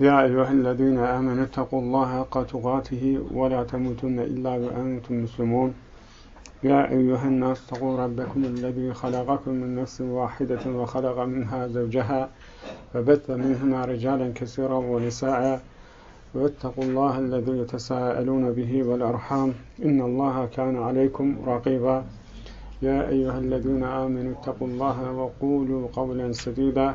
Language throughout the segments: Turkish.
يا أيها الذين آمنوا اتقوا الله حق تقاته ولا تموتن إلا وأنتم مسلمون. يا أيها الناس اتقوا ربكم الذي خلقكم من نفس واحدة وخلق منها زوجها فبث منهما رجالا كثيرا ونساء. واتقوا الله الذي تساءلون به والأرحام. إن الله كان عليكم رقيبا. يا أيها الذين آمنوا اتقوا الله وقولوا قولا سديدا.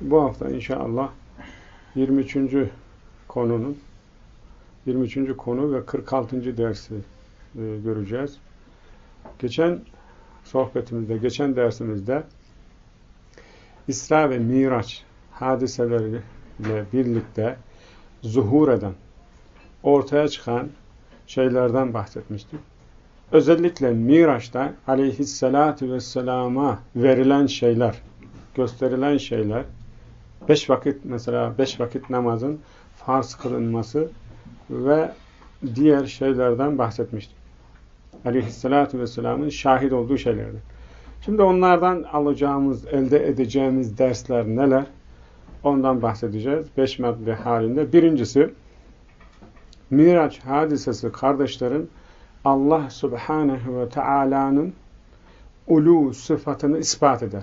bu hafta inşallah 23. konunun 23. konu ve 46. dersi e, göreceğiz. Geçen sohbetimizde, geçen dersimizde İsra ve Miraç hadiseleriyle birlikte zuhur eden, ortaya çıkan şeylerden bahsetmiştik. Özellikle Miraç'ta aleyhissalatu vesselama verilen şeyler, gösterilen şeyler, beş vakit mesela beş vakit namazın farz kılınması ve diğer şeylerden bahsetmiştik. Aleyhissalatu vesselamın şahit olduğu şeylerden. Şimdi onlardan alacağımız, elde edeceğimiz dersler neler? Ondan bahsedeceğiz. Beş madde halinde. Birincisi, Miraç hadisesi kardeşlerin Allah subhanehu ve Taala'nın ulu sıfatını ispat eder.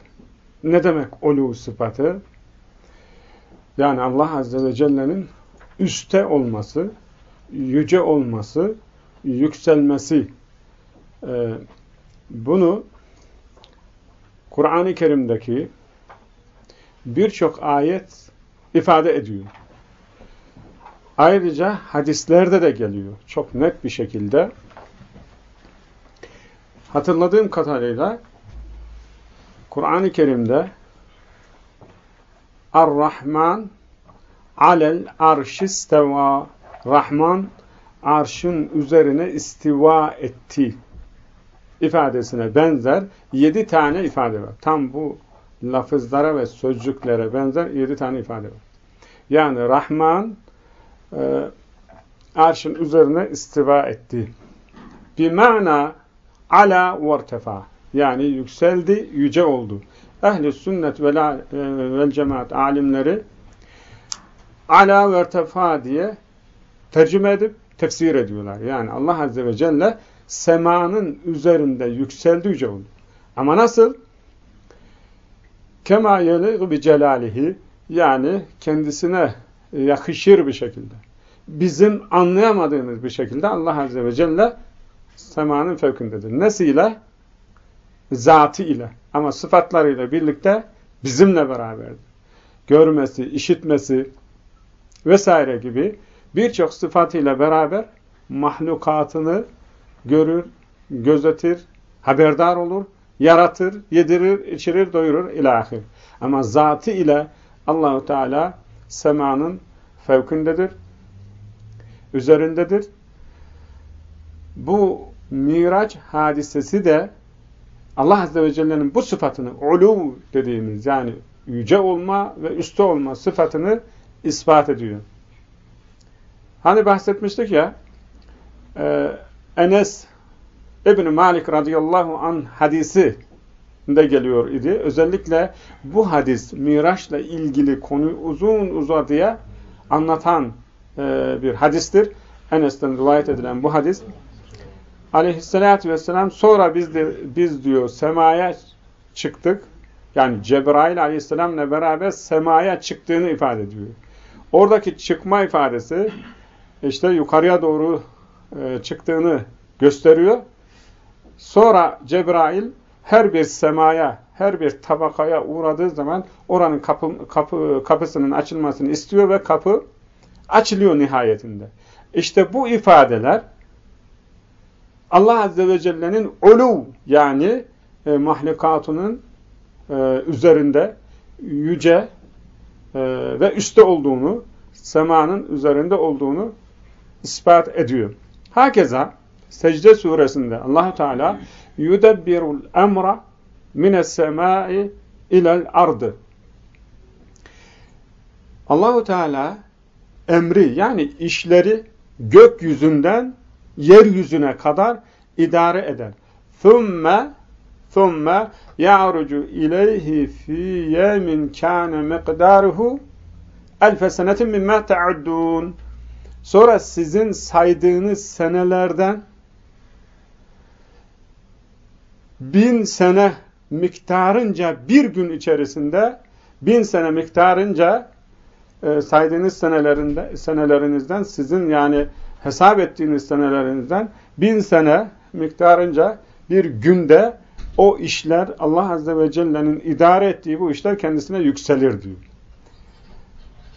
Ne demek ulu sıfatı? Yani Allah Azze ve Celle'nin üste olması, yüce olması, yükselmesi. Ee, bunu Kur'an-ı Kerim'deki birçok ayet ifade ediyor. Ayrıca hadislerde de geliyor. Çok net bir şekilde. Hatırladığım kadarıyla Kur'an-ı Kerim'de Ar-Rahman alel arşisteva Rahman arşın üzerine istiva etti ifadesine benzer yedi tane ifade var. Tam bu lafızlara ve sözcüklere benzer yedi tane ifade var. Yani Rahman e, arşın üzerine istiva etti. Bir mana ala vertefa yani yükseldi, yüce oldu. Ehli sünnet ve e, vel cemaat alimleri ala vertefa diye tercüme edip tefsir ediyorlar. Yani Allah Azze ve Celle semanın üzerinde yükseldi, yüce oldu. Ama nasıl? Kema yeliğu bi celalihi yani kendisine yakışır bir şekilde. Bizim anlayamadığımız bir şekilde Allah Azze ve Celle semanın fevkindedir. Nesiyle? Zatı ile. Ama sıfatlarıyla birlikte bizimle beraberdir. Görmesi, işitmesi vesaire gibi birçok sıfatıyla beraber mahlukatını görür, gözetir, haberdar olur, yaratır, yedirir, içirir, doyurur ilahir. Ama zatı ile Allahu Teala semanın fevkindedir, üzerindedir. Bu Miraç hadisesi de Allah Azze ve Celle'nin bu sıfatını, ulu dediğimiz yani yüce olma ve üstte olma sıfatını ispat ediyor. Hani bahsetmiştik ya, e, Enes İbn Malik radıyallahu an hadisi de geliyor idi. Özellikle bu hadis Miraç'la ilgili konu uzun uzadıya anlatan e, bir hadistir. Enes'ten rivayet edilen bu hadis. Aleyhissalatü vesselam sonra biz de biz diyor semaya çıktık. Yani Cebrail aleyhisselamla beraber semaya çıktığını ifade ediyor. Oradaki çıkma ifadesi işte yukarıya doğru e, çıktığını gösteriyor. Sonra Cebrail her bir semaya, her bir tabakaya uğradığı zaman oranın kapı, kapı, kapısının açılmasını istiyor ve kapı açılıyor nihayetinde. İşte bu ifadeler Allah Azze ve Celle'nin ulu yani e, mahlukatının e, üzerinde yüce e, ve üstte olduğunu, semanın üzerinde olduğunu ispat ediyor. Hakeza Secde suresinde Allahu Teala yudebbirul emra mines semai ilel ardı. Allahu Teala emri yani işleri gökyüzünden yeryüzüne kadar idare eder. Thumme thumme ya'rucu ileyhi fi yemin kana miqdaruhu elfe senetin mimma ta'uddun. Sonra sizin saydığınız senelerden bin sene miktarınca bir gün içerisinde bin sene miktarınca e, saydığınız senelerinde, senelerinizden sizin yani hesap ettiğiniz senelerinizden bin sene miktarınca bir günde o işler Allah Azze ve Celle'nin idare ettiği bu işler kendisine yükselir diyor.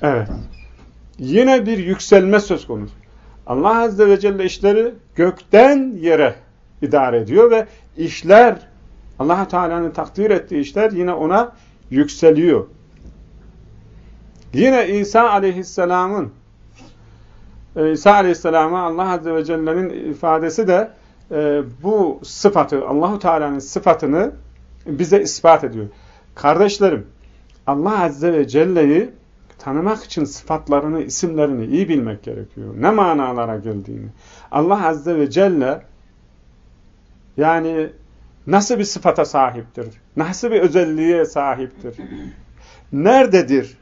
Evet. Yine bir yükselme söz konusu. Allah Azze ve Celle işleri gökten yere idare ediyor ve işler allah Teala'nın takdir ettiği işler yine ona yükseliyor. Yine İsa Aleyhisselam'ın e, İsa Aleyhisselam'a Allah Azze ve Celle'nin ifadesi de e, bu sıfatı, Allahu Teala'nın sıfatını bize ispat ediyor. Kardeşlerim, Allah Azze ve Celle'yi tanımak için sıfatlarını, isimlerini iyi bilmek gerekiyor. Ne manalara geldiğini. Allah Azze ve Celle yani nasıl bir sıfata sahiptir? Nasıl bir özelliğe sahiptir? Nerededir?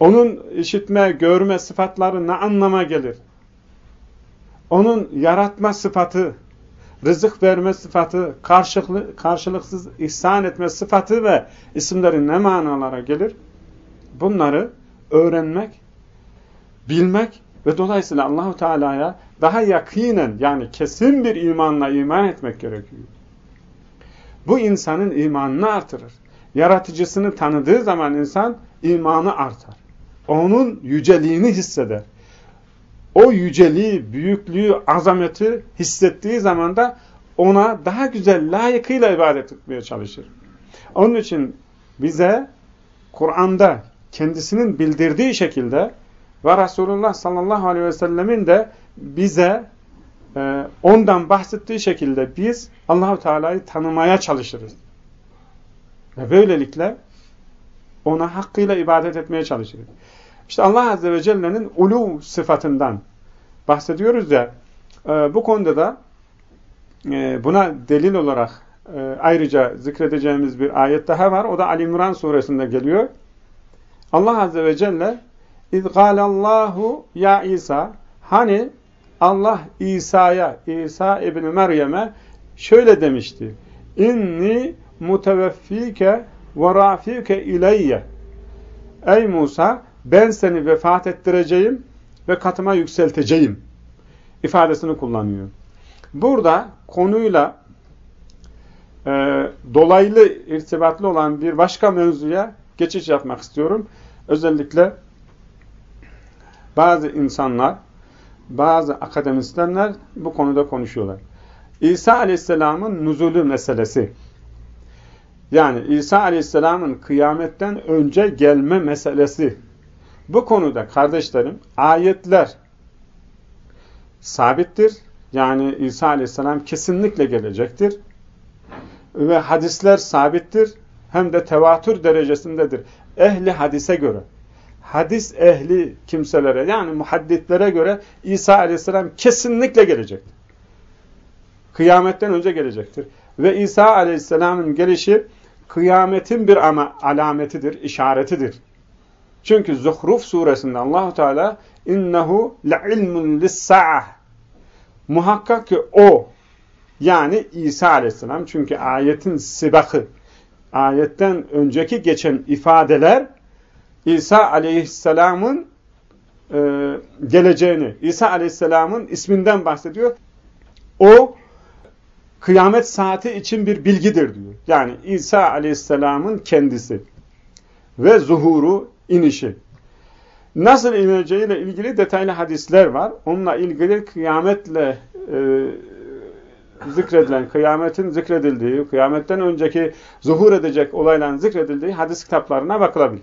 Onun işitme, görme sıfatları ne anlama gelir? Onun yaratma sıfatı, rızık verme sıfatı, karşılıklı, karşılıksız ihsan etme sıfatı ve isimlerin ne manalara gelir? Bunları öğrenmek, bilmek ve dolayısıyla Allahu Teala'ya daha yakinen yani kesin bir imanla iman etmek gerekiyor. Bu insanın imanını artırır. Yaratıcısını tanıdığı zaman insan imanı artar. Onun yüceliğini hisseder. O yüceliği, büyüklüğü, azameti hissettiği zaman da ona daha güzel, layıkıyla ibadet etmeye çalışır. Onun için bize Kur'an'da kendisinin bildirdiği şekilde ve Resulullah sallallahu aleyhi ve sellemin de bize e, ondan bahsettiği şekilde biz Allahu Teala'yı tanımaya çalışırız. Ve böylelikle ona hakkıyla ibadet etmeye çalışırız. İşte Allah Azze ve Celle'nin ulu sıfatından bahsediyoruz ya, e, bu konuda da e, buna delil olarak e, ayrıca zikredeceğimiz bir ayet daha var. O da Ali İmran suresinde geliyor. Allah Azze ve Celle İz gâlallahu ya İsa Hani Allah İsa'ya, İsa İbni Meryem'e şöyle demişti. İnni muteveffike ve rafike ileyye. Ey Musa ben seni vefat ettireceğim ve katıma yükselteceğim ifadesini kullanıyor. Burada konuyla e, dolaylı irtibatlı olan bir başka mevzuya geçiş yapmak istiyorum. Özellikle bazı insanlar, bazı akademisyenler bu konuda konuşuyorlar. İsa Aleyhisselam'ın nuzulü meselesi. Yani İsa Aleyhisselam'ın kıyametten önce gelme meselesi. Bu konuda kardeşlerim ayetler sabittir. Yani İsa Aleyhisselam kesinlikle gelecektir. Ve hadisler sabittir. Hem de tevatür derecesindedir. Ehli hadise göre hadis ehli kimselere yani muhadditlere göre İsa aleyhisselam kesinlikle gelecektir. Kıyametten önce gelecektir. Ve İsa aleyhisselamın gelişi kıyametin bir ama alametidir, işaretidir. Çünkü Zuhruf suresinde Allahu Teala innehu le'ilmun lis-sa'ah Muhakkak ki o yani İsa aleyhisselam çünkü ayetin sibakı ayetten önceki geçen ifadeler İsa aleyhisselamın e, geleceğini, İsa Aleyhisselam'ın isminden bahsediyor. O kıyamet saati için bir bilgidir diyor. Yani İsa Aleyhisselam'ın kendisi ve zuhuru, inişi. Nasıl ineceğiyle ilgili detaylı hadisler var. Onunla ilgili kıyametle e, zikredilen, kıyametin zikredildiği, kıyametten önceki zuhur edecek olayların zikredildiği hadis kitaplarına bakılabilir.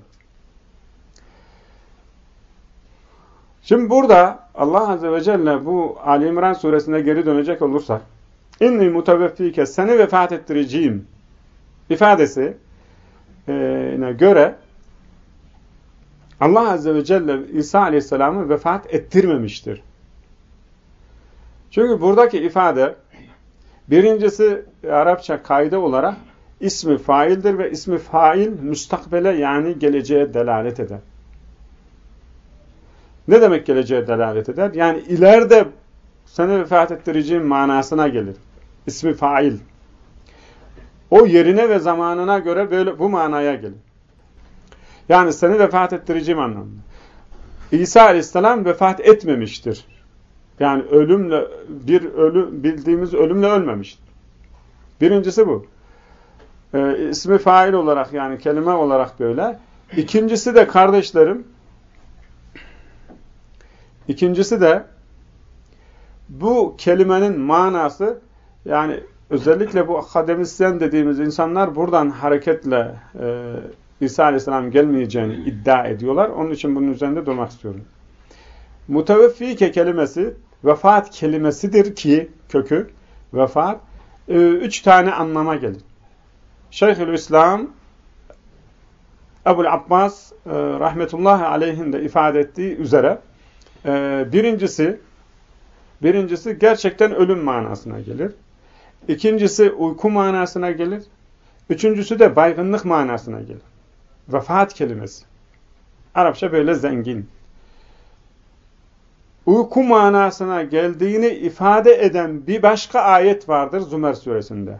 Şimdi burada Allah Azze ve Celle bu Ali İmran suresine geri dönecek olursak inni muteveffike seni vefat ettireceğim ifadesi e, göre Allah Azze ve Celle İsa Aleyhisselam'ı vefat ettirmemiştir. Çünkü buradaki ifade birincisi Arapça kaydı olarak ismi faildir ve ismi fail müstakbele yani geleceğe delalet eder. Ne demek geleceğe delalet eder? Yani ileride seni vefat ettireceğim manasına gelir. İsmi fail. O yerine ve zamanına göre böyle bu manaya gelir. Yani seni vefat ettireceğim anlamında. İsa aleyhisselam vefat etmemiştir. Yani ölümle bir ölü bildiğimiz ölümle ölmemiştir. Birincisi bu. Ee, ismi fail olarak yani kelime olarak böyle. İkincisi de kardeşlerim İkincisi de bu kelimenin manası yani özellikle bu akademisyen dediğimiz insanlar buradan hareketle e, İsa Aleyhisselam gelmeyeceğini iddia ediyorlar. Onun için bunun üzerinde durmak istiyorum. Muteveffike kelimesi vefat kelimesidir ki kökü vefat e, üç tane anlama gelir. Şeyhülislam Ebul Abbas e, rahmetullahi aleyhin de ifade ettiği üzere e, birincisi birincisi gerçekten ölüm manasına gelir. İkincisi uyku manasına gelir. Üçüncüsü de baygınlık manasına gelir. Vefat kelimesi. Arapça böyle zengin. Uyku manasına geldiğini ifade eden bir başka ayet vardır Zümer suresinde.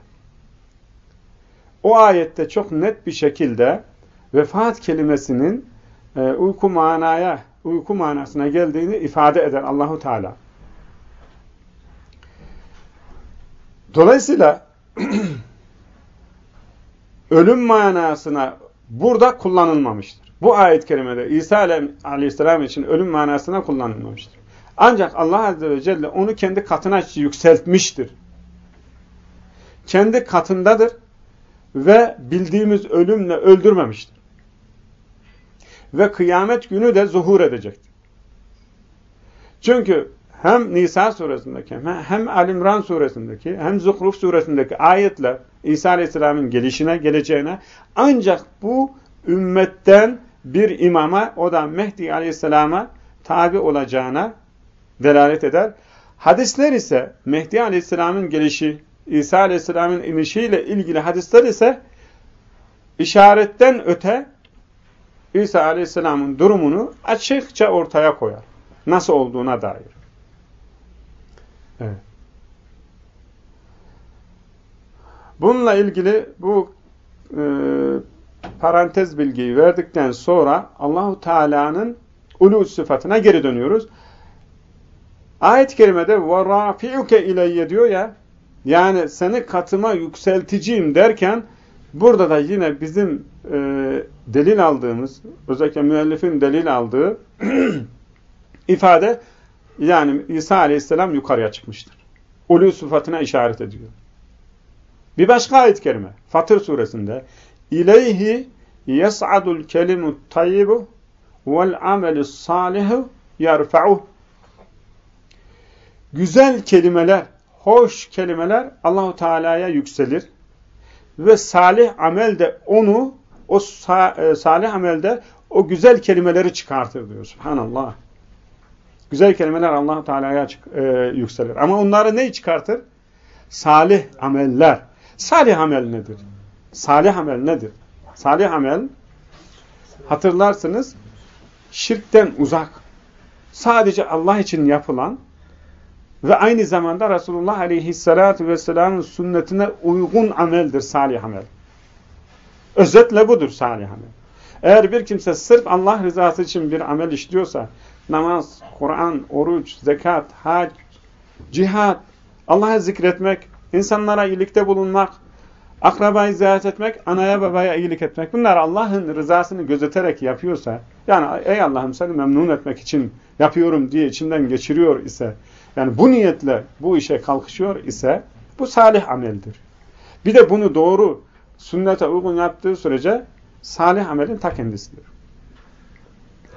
O ayette çok net bir şekilde vefat kelimesinin e, uyku manaya, uyku manasına geldiğini ifade eder Allahu Teala. Dolayısıyla ölüm manasına burada kullanılmamıştır. Bu ayet-i kerimede İsa aleyhisselam için ölüm manasına kullanılmamıştır. Ancak Allah azze ve celle onu kendi katına yükseltmiştir. Kendi katındadır ve bildiğimiz ölümle öldürmemiştir. Ve kıyamet günü de zuhur edecektir. Çünkü hem Nisa suresindeki hem Alimran suresindeki hem Zuhruf suresindeki ayetler İsa Aleyhisselam'ın gelişine, geleceğine ancak bu ümmetten bir imama o da Mehdi Aleyhisselam'a tabi olacağına delalet eder. Hadisler ise Mehdi Aleyhisselam'ın gelişi, İsa Aleyhisselam'ın inişiyle ilgili hadisler ise işaretten öte İsa Aleyhisselam'ın durumunu açıkça ortaya koyar. Nasıl olduğuna dair. Evet. Bununla ilgili bu e, parantez bilgiyi verdikten sonra Allahu Teala'nın ulu sıfatına geri dönüyoruz. Ayet-i kerimede وَرَافِعُكَ ileyye diyor ya yani seni katıma yükselteceğim derken burada da yine bizim e, delil aldığımız özellikle müellifin delil aldığı ifade yani İsa aleyhisselam yukarıya çıkmıştır. Ulu sıfatına işaret ediyor. Bir başka ayet-i kerime Fatır suresinde İleyhi yes'adul kelimut tayyibu vel amelus salihu yarfa'uh Güzel kelimeler, hoş kelimeler Allahu Teala'ya yükselir ve salih amel de onu o e, salih amelde o güzel kelimeleri çıkartır diyor. Subhanallah. Güzel kelimeler allah Teala'ya e, yükselir. Ama onları ne çıkartır? Salih ameller. Salih amel nedir? Salih amel nedir? Salih amel hatırlarsınız şirkten uzak. Sadece Allah için yapılan ve aynı zamanda Resulullah Aleyhisselatü Vesselam'ın sünnetine uygun ameldir salih amel. Özetle budur salih amel. Eğer bir kimse sırf Allah rızası için bir amel işliyorsa, namaz, Kur'an, oruç, zekat, hac, cihat, Allah'ı zikretmek, insanlara iyilikte bulunmak, akrabayı ziyaret etmek, anaya babaya iyilik etmek. Bunlar Allah'ın rızasını gözeterek yapıyorsa, yani ey Allah'ım seni memnun etmek için yapıyorum diye içinden geçiriyor ise, yani bu niyetle bu işe kalkışıyor ise, bu salih ameldir. Bir de bunu doğru, sünnete uygun yaptığı sürece salih amelin ta kendisidir.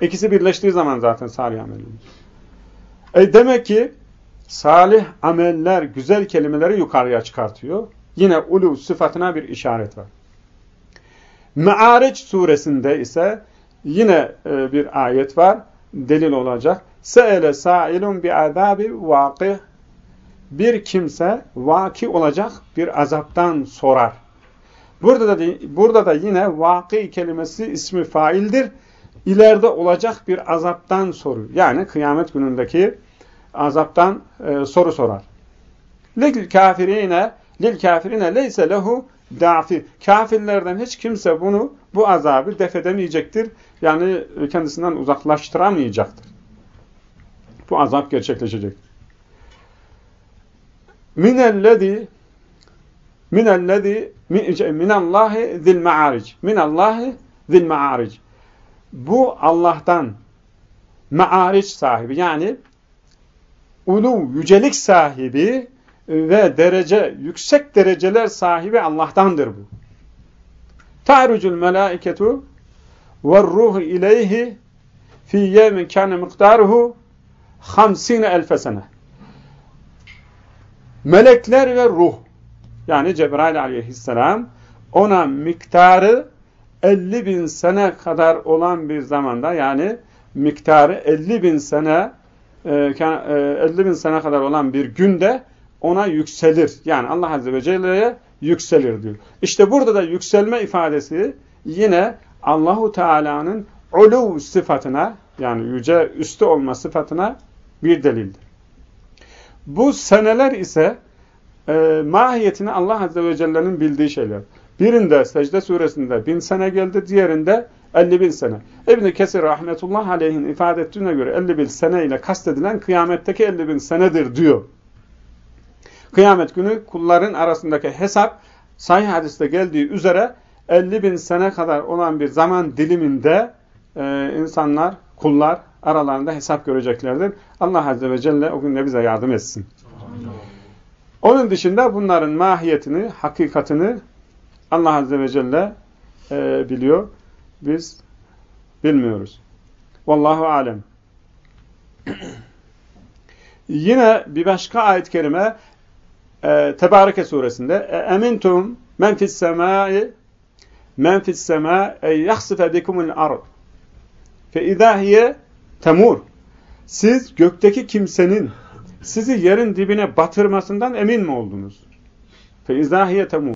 İkisi birleştiği zaman zaten salih amel. E demek ki salih ameller güzel kelimeleri yukarıya çıkartıyor. Yine ulu sıfatına bir işaret var. Me'ariç suresinde ise yine e, bir ayet var. Delil olacak. Se'ele sa'ilun bi azabi vakih bir kimse vaki olacak bir azaptan sorar. Burada da burada da yine vaki kelimesi ismi faildir. İleride olacak bir azaptan soruyor. Yani kıyamet günündeki azaptan e, soru sorar. Lil kafirine lil kafirine leyse lehu dafi. Kafirlerden hiç kimse bunu bu azabı def edemeyecektir. Yani kendisinden uzaklaştıramayacaktır. Bu azap gerçekleşecektir. Minellezi minellezi minallahi zil ma'aric. Minallahi zil ma'aric. Bu Allah'tan ma'aric sahibi yani ulu, yücelik sahibi ve derece, yüksek dereceler sahibi Allah'tandır bu. Ta'rucul melaiketu ve ruhu ileyhi fi yemin kâne miktaruhu 50 elfe sene. Melekler ve ruh yani Cebrail aleyhisselam ona miktarı 50 bin sene kadar olan bir zamanda yani miktarı 50 bin sene 50 e, bin sene kadar olan bir günde ona yükselir. Yani Allah Azze ve Celle'ye yükselir diyor. İşte burada da yükselme ifadesi yine Allahu Teala'nın ulu sıfatına yani yüce üstü olma sıfatına bir delildir. Bu seneler ise e, mahiyetini Allah Azze ve Celle'nin bildiği şeyler. Birinde secde suresinde bin sene geldi, diğerinde 50 bin sene. İbn-i Kesir rahmetullah aleyhin ifade ettiğine göre 50 bin sene ile kastedilen kıyametteki 50 bin senedir diyor. Kıyamet günü kulların arasındaki hesap sahih hadiste geldiği üzere 50 bin sene kadar olan bir zaman diliminde e, insanlar, kullar aralarında hesap göreceklerdir. Allah Azze ve Celle o günde bize yardım etsin. Onun dışında bunların mahiyetini, hakikatini Allah Azze ve Celle e, biliyor. Biz bilmiyoruz. Vallahu alem. Yine bir başka ayet-i kerime e, Tebareke suresinde e, emintum men fis semai men fis sema yahsife bikumul ard fe izâ hiye temur siz gökteki kimsenin sizi yerin dibine batırmasından emin mi oldunuz? Fe izâ hiye temur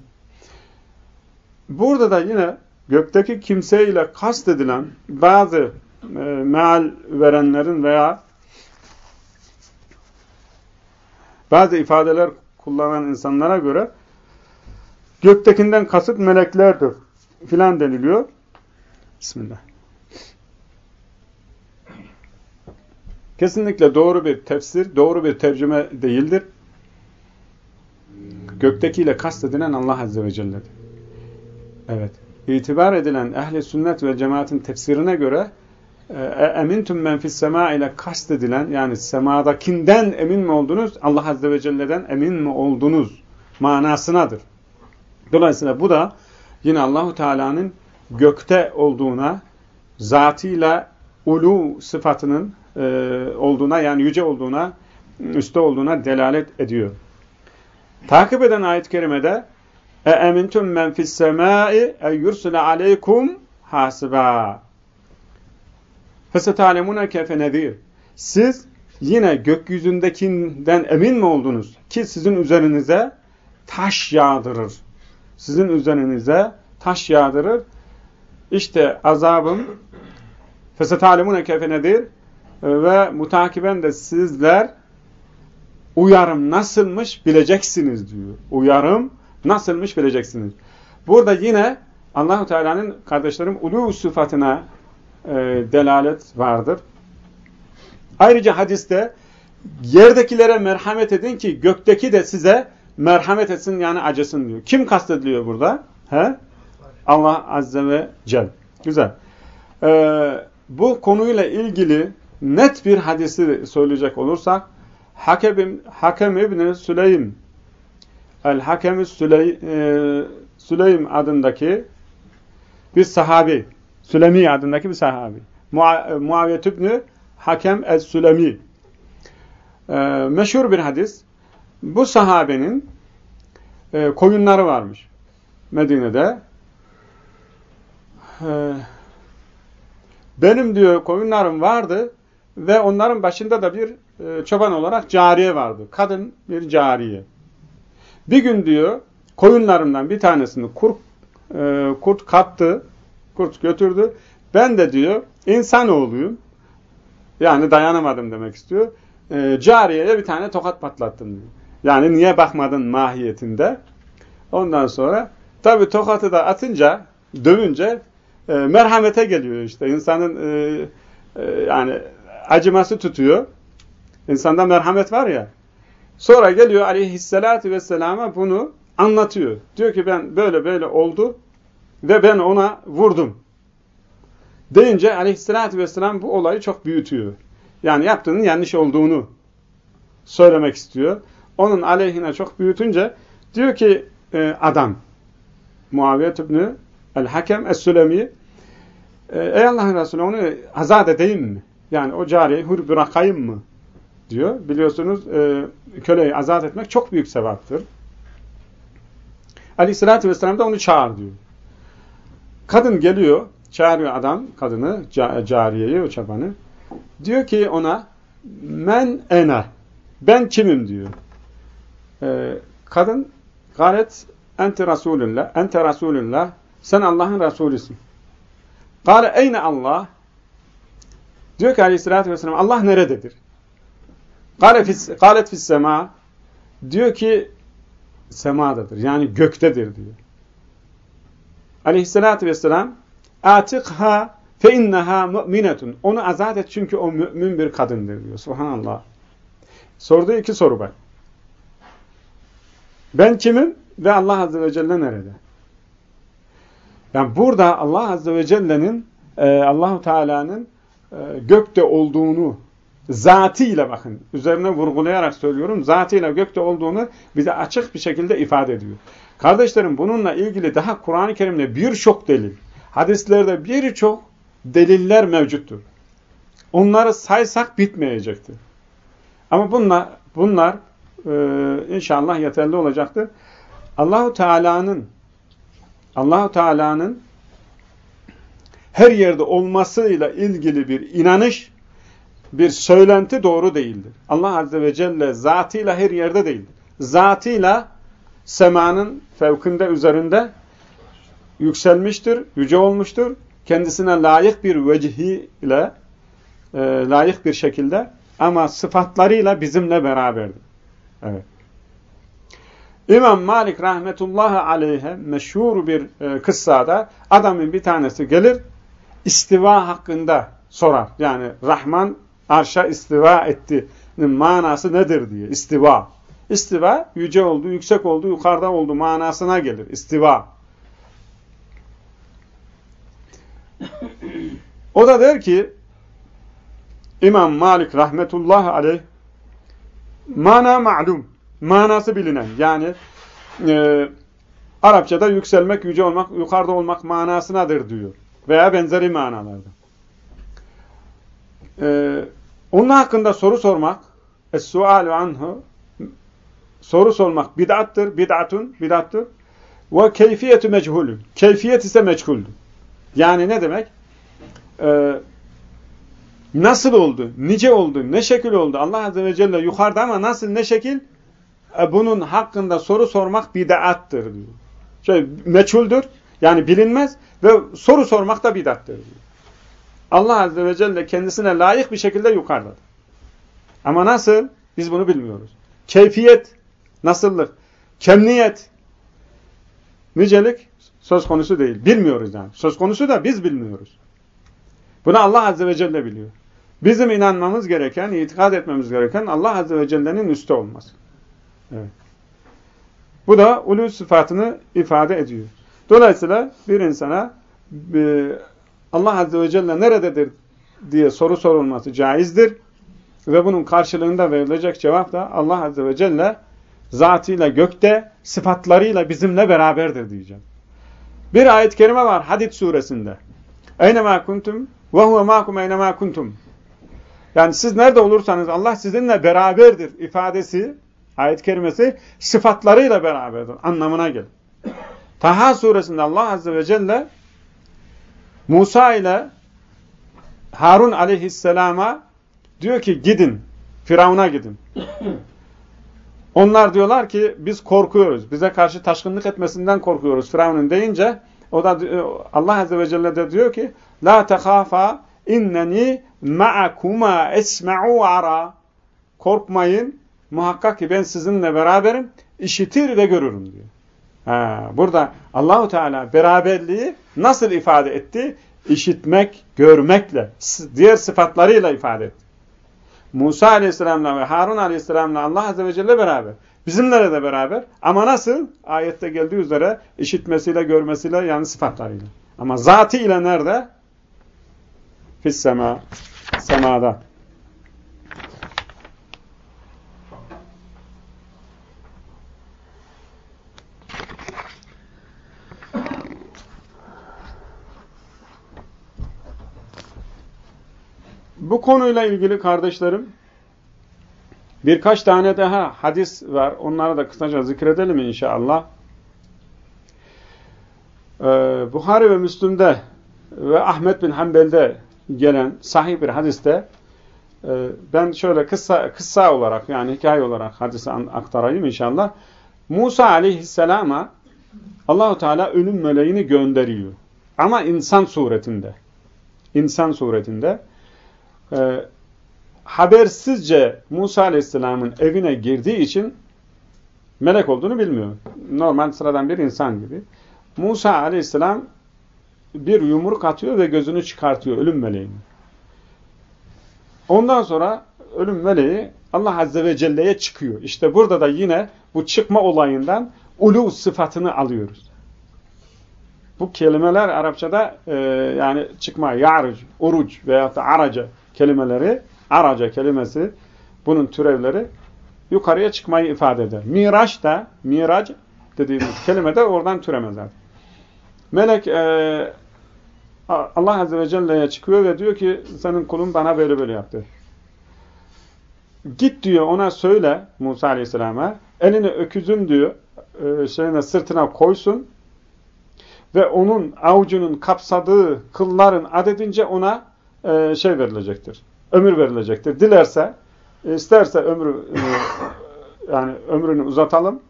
Burada da yine gökteki kimseyle kastedilen bazı e, meal verenlerin veya bazı ifadeler kullanan insanlara göre göktekinden kasıt meleklerdir filan deniliyor. Bismillah. Kesinlikle doğru bir tefsir, doğru bir tercüme değildir. Göktekiyle kastedilen Allah Azze ve Celle'dir. Evet. İtibar edilen ehli sünnet ve cemaatin tefsirine göre e, e, emintum men fis sema ile kastedilen yani semadakinden emin mi oldunuz? Allah Azze ve Celle'den emin mi oldunuz? manasınadır. Dolayısıyla bu da yine Allahu Teala'nın gökte olduğuna, zatıyla ulu sıfatının e, olduğuna yani yüce olduğuna, üstte olduğuna delalet ediyor. Takip eden ayet-i kerimede e emintum men fis semai en yursule aleykum hasiba. Fesetalemune kefe nedir? Siz yine gökyüzündekinden emin mi oldunuz ki sizin üzerinize taş yağdırır. Sizin üzerinize taş yağdırır. İşte azabım fesetalemune kefe nedir? E ve mutakiben de sizler uyarım nasılmış bileceksiniz diyor. Uyarım nasılmış bileceksiniz. Burada yine Allahu Teala'nın kardeşlerim ulu sıfatına e, delalet vardır. Ayrıca hadiste yerdekilere merhamet edin ki gökteki de size merhamet etsin yani acısın diyor. Kim kastediliyor burada? He? Allah Azze ve Celle. Güzel. Ee, bu konuyla ilgili net bir hadisi söyleyecek olursak Hakem, Hakem İbni Süleym El-Hakem Süley, e, Süleym adındaki bir sahabi Sülemi adındaki bir sahabi Mua, Muaviye İbni Hakem El-Sülemi e, meşhur bir hadis bu sahabenin e, koyunları varmış Medine'de e, benim diyor koyunlarım vardı ve onların başında da bir e, çoban olarak cariye vardı. Kadın bir cariye. Bir gün diyor koyunlarımdan bir tanesini kurt, e, kurt kaptı, kurt götürdü. Ben de diyor insanoğluyum. Yani dayanamadım demek istiyor. E, cariyeye bir tane tokat patlattım diyor. Yani niye bakmadın mahiyetinde. Ondan sonra tabi tokatı da atınca, dövünce e, merhamete geliyor işte. İnsanın e, e, yani acıması tutuyor. İnsanda merhamet var ya. Sonra geliyor aleyhissalatü vesselama bunu anlatıyor. Diyor ki ben böyle böyle oldu ve ben ona vurdum. Deyince aleyhissalatü vesselam bu olayı çok büyütüyor. Yani yaptığının yanlış olduğunu söylemek istiyor. Onun aleyhine çok büyütünce diyor ki e, adam Muaviye İbni El-Hakem Es-Sülemi e, Ey Allah'ın Resulü onu azat edeyim mi? Yani o cariyeyi hür bırakayım mı? Diyor. Biliyorsunuz e, köleyi azat etmek çok büyük sevaptır. Aleyhissalatü vesselam da onu çağır diyor. Kadın geliyor, çağırıyor adam kadını, cariyeyi, o çabanı. Diyor ki ona, men ene, ben kimim diyor. Ee, kadın, galet, ente Resulullah, ente Resulullah, sen Allah'ın Resulüsün. Kale eyne Allah, diyor ki aleyhissalatü vesselam, Allah nerededir? Galet fis sema diyor ki semadadır. Yani göktedir diyor. Aleyhissalatü vesselam atikha fe inneha mu'minetun. Onu azat et çünkü o mümin bir kadındır diyor. Subhanallah. Sorduğu iki soru bak. Ben kimim ve Allah Azze ve Celle nerede? Yani burada Allah Azze ve Celle'nin e, Allahu Teala'nın e, gökte olduğunu zatıyla bakın üzerine vurgulayarak söylüyorum zatıyla gökte olduğunu bize açık bir şekilde ifade ediyor. Kardeşlerim bununla ilgili daha Kur'an-ı Kerim'de birçok delil, hadislerde birçok deliller mevcuttur. Onları saysak bitmeyecektir. Ama bunlar, bunlar e, inşallah yeterli olacaktır. Allahu Teala'nın Allahu Teala'nın her yerde olmasıyla ilgili bir inanış bir söylenti doğru değildir. Allah Azze ve Celle zatıyla her yerde değildir. Zatıyla semanın fevkinde üzerinde yükselmiştir, yüce olmuştur. Kendisine layık bir vecihi ile e, layık bir şekilde ama sıfatlarıyla bizimle beraberdir. Evet. İmam Malik rahmetullahi aleyhe meşhur bir e, kıssada adamın bir tanesi gelir istiva hakkında sorar. Yani Rahman arşa istiva ettinin manası nedir diye. İstiva. İstiva yüce oldu, yüksek oldu, yukarıda oldu manasına gelir. İstiva. O da der ki İmam Malik rahmetullahi aleyh mana ma'lum manası bilinen yani e, Arapçada yükselmek, yüce olmak, yukarıda olmak manasınadır diyor. Veya benzeri manalarda. Ee, onun hakkında soru sormak es-sualu anhu soru sormak bid'attır, bid'atun, bid'attır. Ve keyfiyetu mechulun. Keyfiyet ise meçhuldür. Yani ne demek? Ee, nasıl oldu, nice oldu, ne şekil oldu? Allah Azze ve Celle yukarıda ama nasıl, ne şekil? Ee, bunun hakkında soru sormak bid'attır diyor. Şey, meçhuldür, yani bilinmez ve soru sormak da bid'attır diyor. Allah Azze ve Celle kendisine layık bir şekilde yukarıdadır. Ama nasıl? Biz bunu bilmiyoruz. Keyfiyet, nasıllık, kemniyet, nicelik söz konusu değil. Bilmiyoruz yani. Söz konusu da biz bilmiyoruz. Bunu Allah Azze ve Celle biliyor. Bizim inanmamız gereken, itikad etmemiz gereken Allah Azze ve Celle'nin üstü olması. Evet. Bu da ulu sıfatını ifade ediyor. Dolayısıyla bir insana e, Allah Azze ve Celle nerededir diye soru sorulması caizdir. Ve bunun karşılığında verilecek cevap da Allah Azze ve Celle zatıyla gökte, sıfatlarıyla bizimle beraberdir diyeceğim. Bir ayet-i kerime var Hadid suresinde. Eynemâ kuntum ve huve mâkum eynemâ kuntum. Yani siz nerede olursanız Allah sizinle beraberdir ifadesi, ayet-i kerimesi sıfatlarıyla beraberdir anlamına gelir. Taha suresinde Allah Azze ve Celle Musa ile Harun aleyhisselama diyor ki gidin, Firavun'a gidin. Onlar diyorlar ki biz korkuyoruz. Bize karşı taşkınlık etmesinden korkuyoruz Firavun'un deyince o da Allah Azze ve Celle de diyor ki La tehafa inneni ma'akuma esma'u ara Korkmayın muhakkak ki ben sizinle beraberim işitir ve görürüm diyor. Ha, burada Allahu Teala beraberliği nasıl ifade etti? İşitmek, görmekle, diğer sıfatlarıyla ifade etti. Musa Aleyhisselam'la ve Harun Aleyhisselam'la Allah Azze ve Celle beraber. Bizimlere de beraber. Ama nasıl? Ayette geldiği üzere işitmesiyle, görmesiyle yani sıfatlarıyla. Ama zatı ile nerede? Fis sema. Semada. Bu konuyla ilgili kardeşlerim birkaç tane daha hadis var. Onları da kısaca zikredelim inşallah. Ee, Buhari ve Müslüm'de ve Ahmet bin Hanbel'de gelen sahih bir hadiste e, ben şöyle kısa, kısa olarak yani hikaye olarak hadisi aktarayım inşallah. Musa aleyhisselama Allahu Teala ölüm meleğini gönderiyor. Ama insan suretinde. İnsan suretinde e, habersizce Musa Aleyhisselam'ın evine girdiği için melek olduğunu bilmiyor. Normal sıradan bir insan gibi. Musa Aleyhisselam bir yumruk atıyor ve gözünü çıkartıyor ölüm meleğini. Ondan sonra ölüm meleği Allah Azze ve Celle'ye çıkıyor. İşte burada da yine bu çıkma olayından ulu sıfatını alıyoruz. Bu kelimeler Arapçada e, yani çıkma, yarıc, uruc veya da araca kelimeleri, araca kelimesi, bunun türevleri yukarıya çıkmayı ifade eder. Miraç da, miraç dediğimiz kelime de oradan türeme zaten. Melek e, Allah Azze ve Celle'ye çıkıyor ve diyor ki senin kulun bana böyle böyle yaptı. Git diyor ona söyle Musa Aleyhisselam'a elini öküzün diyor e, şeyine sırtına koysun ve onun avucunun kapsadığı kılların adedince ona e, şey verilecektir. Ömür verilecektir. Dilerse, isterse ömrü e, yani ömrünü uzatalım,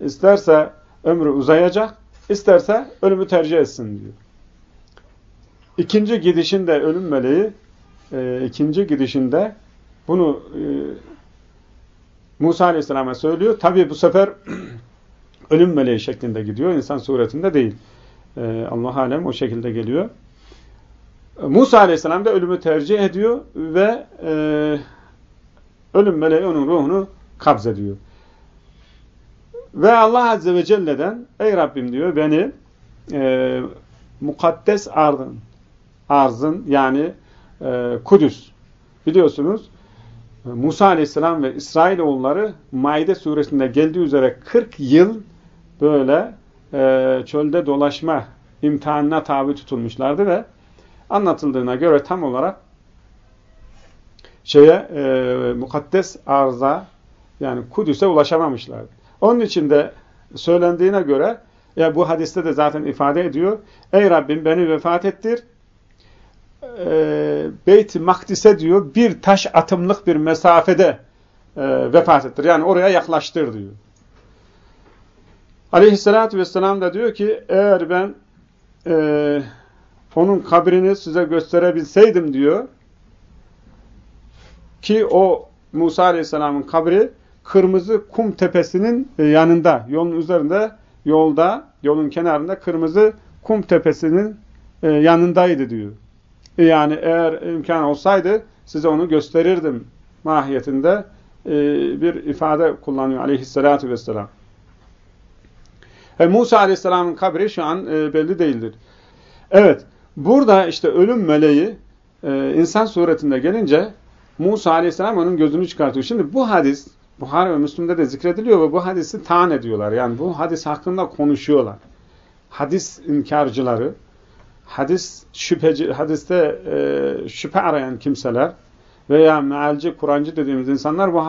isterse ömrü uzayacak, isterse ölümü tercih etsin diyor. İkinci gidişinde ölüm meleği, e, ikinci gidişinde bunu Musa Aleyhisselam'a söylüyor. Tabi bu sefer ölüm meleği şeklinde gidiyor, insan suretinde değil. Allah alem o şekilde geliyor. Musa Aleyhisselam da ölümü tercih ediyor ve e, ölüm meleği onun ruhunu kabz ediyor. Ve Allah Azze ve Celle'den ey Rabbim diyor beni e, mukaddes arzın, arzın yani e, Kudüs biliyorsunuz Musa Aleyhisselam ve İsrailoğulları Maide suresinde geldiği üzere 40 yıl böyle e, çölde dolaşma imtihanına tabi tutulmuşlardı ve anlatıldığına göre tam olarak şeye e, mukaddes arza yani Kudüs'e ulaşamamışlardı. Onun için de söylendiğine göre ya bu hadiste de zaten ifade ediyor. Ey Rabbim beni vefat ettir. E, Beyt-i Makdis'e diyor bir taş atımlık bir mesafede e, vefat ettir. Yani oraya yaklaştır diyor. Aleyhissalatü vesselam da diyor ki eğer ben e, onun kabrini size gösterebilseydim diyor ki o Musa Aleyhisselam'ın kabri kırmızı kum tepesinin e, yanında, yolun üzerinde, yolda, yolun kenarında kırmızı kum tepesinin e, yanındaydı diyor. E, yani eğer imkan olsaydı size onu gösterirdim mahiyetinde bir ifade kullanıyor aleyhissalatü vesselam. Musa aleyhisselamın kabri şu an belli değildir. Evet, burada işte ölüm meleği e, insan suretinde gelince Musa aleyhisselam onun gözünü çıkartıyor. Şimdi bu hadis Buhari ve Müslüm'de de zikrediliyor ve bu hadisi taan ediyorlar. Yani bu hadis hakkında konuşuyorlar. Hadis inkarcıları, hadis şüpheci, hadiste e, şüphe arayan kimseler veya mealci, Kur'ancı dediğimiz insanlar bu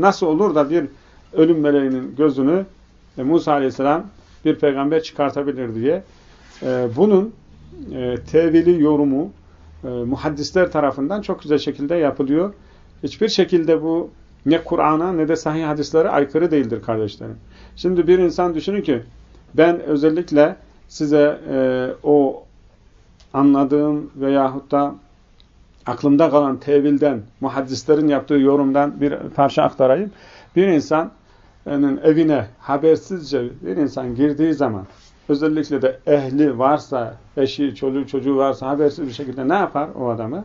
nasıl olur da bir ölüm meleğinin gözünü e, Musa aleyhisselam bir peygamber çıkartabilir diye e, bunun e, tevili yorumu e, muhaddisler tarafından çok güzel şekilde yapılıyor. Hiçbir şekilde bu ne Kur'an'a ne de sahih hadislere aykırı değildir kardeşlerim. Şimdi bir insan düşünün ki ben özellikle size e, o anladığım veyahut da aklımda kalan tevilden, muhaddislerin yaptığı yorumdan bir parça aktarayım. Bir insanın evine habersizce bir insan girdiği zaman özellikle de ehli varsa, eşi, çocuğu, çocuğu varsa habersiz bir şekilde ne yapar o adamı?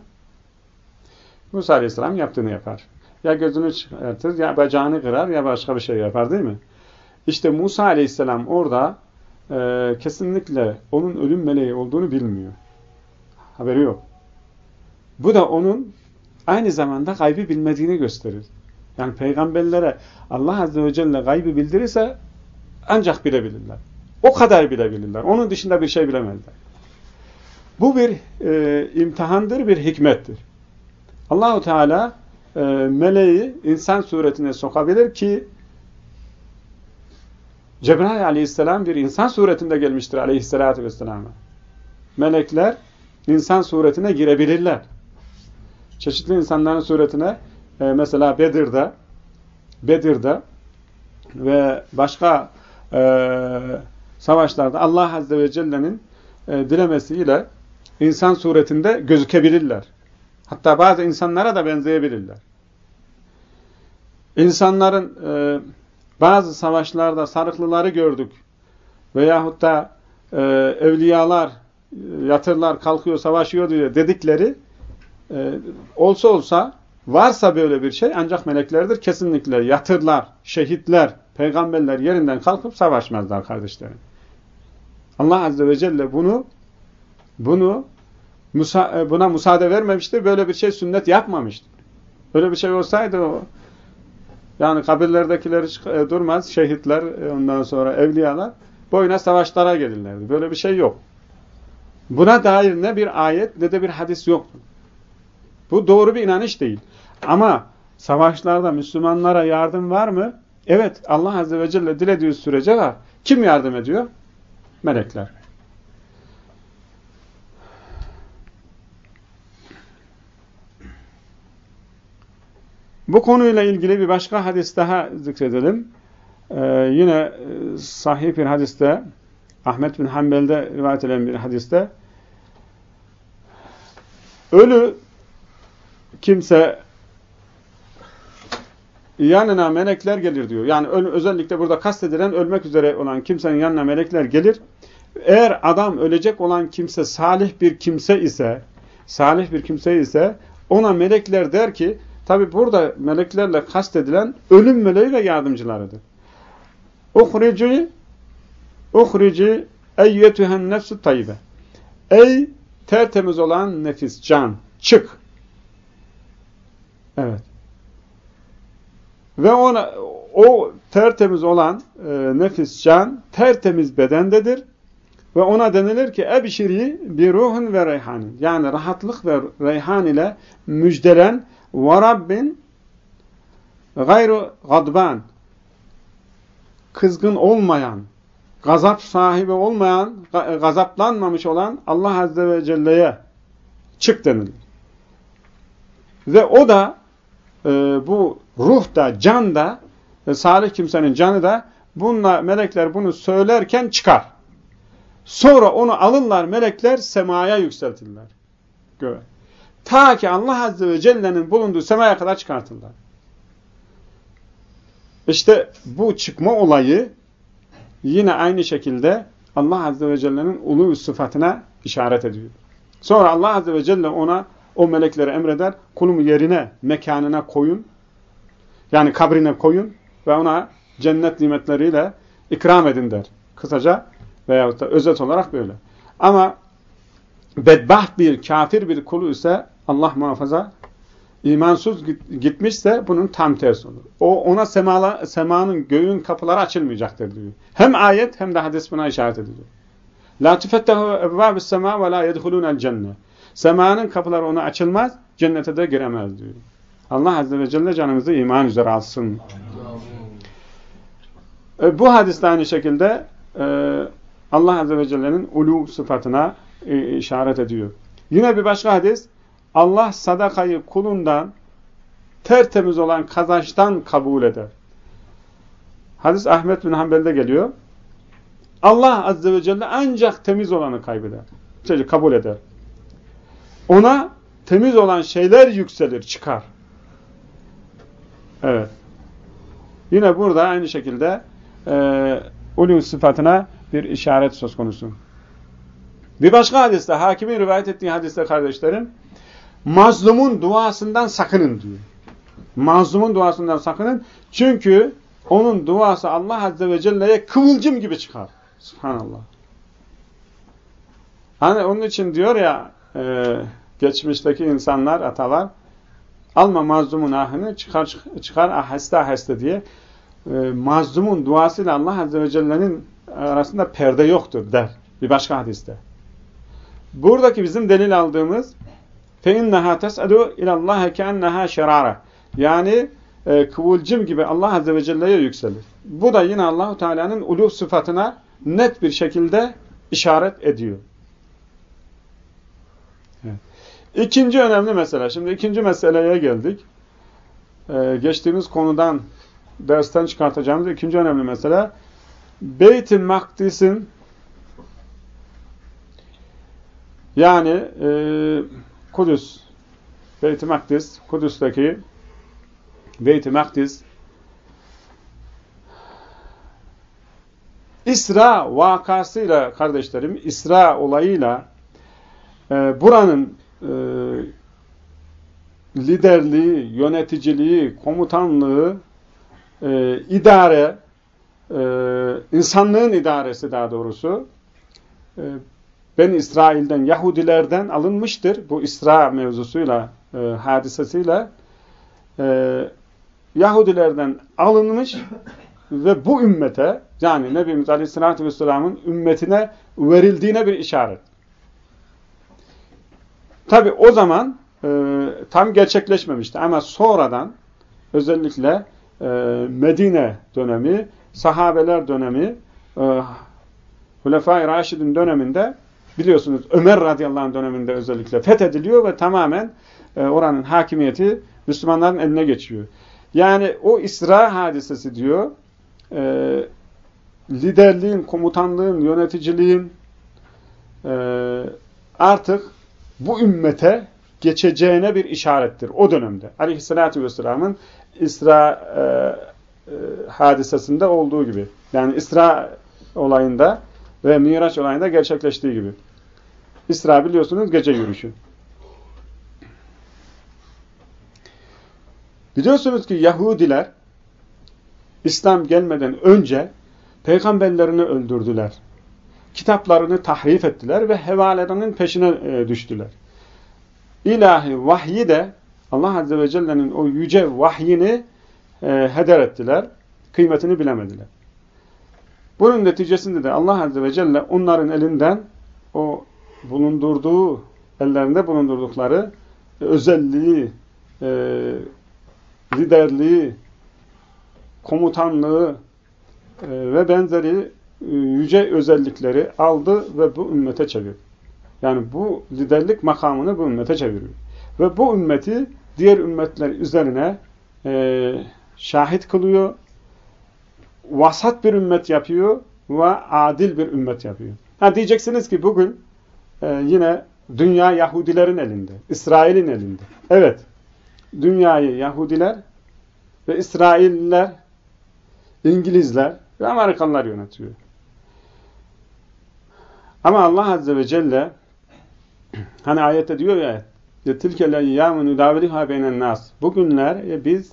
Musa Aleyhisselam yaptığını yapar. Ya gözünü çıkartır, ya bacağını kırar, ya başka bir şey yapar değil mi? İşte Musa Aleyhisselam orada e, kesinlikle onun ölüm meleği olduğunu bilmiyor. Haberi yok. Bu da onun aynı zamanda gaybı bilmediğini gösterir. Yani peygamberlere Allah Azze ve Celle gaybı bildirirse ancak bilebilirler. O kadar bilebilirler. Onun dışında bir şey bilemezler. Bu bir e, imtihandır, bir hikmettir. Allahu Teala e, meleği insan suretine sokabilir ki Cebrail aleyhisselam bir insan suretinde gelmiştir aleyhissalatü vesselam'a. Melekler insan suretine girebilirler. Çeşitli insanların suretine e, mesela Bedir'de Bedir'de ve başka e, savaşlarda Allah Azze ve Celle'nin e, dilemesiyle insan suretinde gözükebilirler. Hatta bazı insanlara da benzeyebilirler. İnsanların e, bazı savaşlarda sarıklıları gördük veyahut da e, evliyalar yatırlar kalkıyor savaşıyor diyor dedikleri e, olsa olsa varsa böyle bir şey ancak meleklerdir. Kesinlikle yatırlar, şehitler, peygamberler yerinden kalkıp savaşmazlar kardeşlerim. Allah Azze ve Celle bunu bunu e, buna müsaade vermemiştir. Böyle bir şey sünnet yapmamıştır. Böyle bir şey olsaydı o yani kabirlerdekiler e, durmaz. Şehitler, e, ondan sonra evliyalar boyuna savaşlara gelirlerdi. Böyle bir şey yok. Buna dair ne bir ayet ne de bir hadis yoktur. Bu doğru bir inanış değil. Ama savaşlarda Müslümanlara yardım var mı? Evet Allah Azze ve Celle dilediği sürece var. Kim yardım ediyor? Melekler. Bu konuyla ilgili bir başka hadis daha zikredelim. Ee, yine e, sahih bir hadiste Ahmet bin Hanbel'de rivayet edilen bir hadiste ölü kimse yanına melekler gelir diyor. Yani özellikle burada kastedilen ölmek üzere olan kimsenin yanına melekler gelir. Eğer adam ölecek olan kimse salih bir kimse ise salih bir kimse ise ona melekler der ki tabi burada meleklerle kastedilen ölüm meleği ve yardımcılarıdır. Uhrici uhrici eyyetühen nefsü tayyibe Ey tertemiz olan nefis, can, çık. Evet. Ve ona o tertemiz olan e, nefis, can tertemiz bedendedir. Ve ona denilir ki ebşiri bir ruhun ve reyhanin. Yani rahatlık ve reyhan ile müjdelen ve Rabbin gayru gadban kızgın olmayan, gazap sahibi olmayan, gazaplanmamış olan Allah Azze ve Celle'ye çık denilir. Ve o da e, bu ruh da, can da, e, salih kimsenin canı da bununla melekler bunu söylerken çıkar. Sonra onu alırlar melekler semaya yükseltirler. Göğe. Ta ki Allah Azze ve Celle'nin bulunduğu semaya kadar çıkartırlar. İşte bu çıkma olayı yine aynı şekilde Allah Azze ve Celle'nin ulu sıfatına işaret ediyor. Sonra Allah Azze ve Celle ona o meleklere emreder. Kulumu yerine, mekanına koyun. Yani kabrine koyun ve ona cennet nimetleriyle ikram edin der. Kısaca veyahut da özet olarak böyle. Ama bedbaht bir, kafir bir kulu ise Allah muhafaza imansız gitmişse bunun tam tersi olur. O ona semala, semanın, göğün kapıları açılmayacaktır diyor. Hem ayet hem de hadis buna işaret ediyor. La tufettahu ebvâbis semâ ve la yedhulûnel cennet. Semanın kapıları ona açılmaz, cennete de giremez diyor. Allah Azze ve Celle canımızı iman üzere alsın. E, bu hadiste aynı şekilde e, Allah Azze ve Celle'nin ulu sıfatına e, işaret ediyor. Yine bir başka hadis, Allah sadakayı kulundan tertemiz olan kazançtan kabul eder. Hadis Ahmet bin Hanbel'de geliyor. Allah Azze ve Celle ancak temiz olanı kaybeder. Şey, kabul eder. Ona temiz olan şeyler yükselir, çıkar. Evet. Yine burada aynı şekilde e, ulum sıfatına bir işaret söz konusu. Bir başka hadiste, hakimin rivayet ettiği hadiste kardeşlerim, mazlumun duasından sakının diyor. Mazlumun duasından sakının. Çünkü onun duası Allah Azze ve Celle'ye kıvılcım gibi çıkar. Subhanallah. Hani onun için diyor ya e, geçmişteki insanlar, atalar alma mazlumun ahını çıkar çıkar aheste aheste diye e, mazlumun duasıyla Allah Azze ve Celle'nin arasında perde yoktur der. Bir başka hadiste. Buradaki bizim delil aldığımız فَاِنَّهَا تَسْأَدُوا اِلَى اللّٰهَ كَاَنَّهَا شَرَارَ Yani e, kıvılcım gibi Allah Azze ve Celle'ye yükselir. Bu da yine Allahu Teala'nın uluh sıfatına net bir şekilde işaret ediyor. İkinci önemli mesele. Şimdi ikinci meseleye geldik. Ee, geçtiğimiz konudan dersten çıkartacağımız ikinci önemli mesele Beyt-i Makdis'in yani e, Kudüs Beyt-i Makdis Kudüs'teki Beyt-i Makdis İsra vakasıyla kardeşlerim, İsra olayıyla e, buranın e, liderliği, yöneticiliği, komutanlığı, e, idare, e, insanlığın idaresi daha doğrusu, e, Ben İsrail'den, Yahudilerden alınmıştır. Bu İsra mevzusuyla, e, hadisesiyle e, Yahudilerden alınmış ve bu ümmete yani Nebimiz Aleyhisselatü Vesselam'ın ümmetine verildiğine bir işaret. Tabi o zaman e, tam gerçekleşmemişti ama sonradan özellikle e, Medine dönemi, sahabeler dönemi, e, Hulefai Raşid'in döneminde biliyorsunuz Ömer radıyallahu anh döneminde özellikle fethediliyor ve tamamen e, oranın hakimiyeti Müslümanların eline geçiyor. Yani o İsra hadisesi diyor, e, liderliğin, komutanlığın, yöneticiliğin e, artık bu ümmete geçeceğine bir işarettir o dönemde. Aleyhissalatü vesselamın İsra e, e, hadisesinde olduğu gibi. Yani İsra olayında ve Miraç olayında gerçekleştiği gibi. İsra biliyorsunuz gece yürüyüşü. Biliyorsunuz ki Yahudiler İslam gelmeden önce peygamberlerini öldürdüler. Kitaplarını tahrif ettiler ve hevalerinin peşine e, düştüler. İlahi vahyi de Allah Azze ve Celle'nin o yüce vahyini e, heder ettiler. Kıymetini bilemediler. Bunun neticesinde de Allah Azze ve Celle onların elinden o bulundurduğu, ellerinde bulundurdukları özelliği, e, liderliği, komutanlığı ve benzeri yüce özellikleri aldı ve bu ümmete çevirdi. Yani bu liderlik makamını bu ümmete çeviriyor. Ve bu ümmeti diğer ümmetler üzerine e, şahit kılıyor, vasat bir ümmet yapıyor ve adil bir ümmet yapıyor. Ha diyeceksiniz ki bugün e, yine dünya Yahudilerin elinde, İsrail'in elinde. Evet, dünyayı Yahudiler ve İsrailler, İngilizler ve Amerikanlar yönetiyor. Ama Allah Azze ve Celle hani ayette diyor ya tilkel eyyâmü nüdâviliha beynen nas. Bugünler e, biz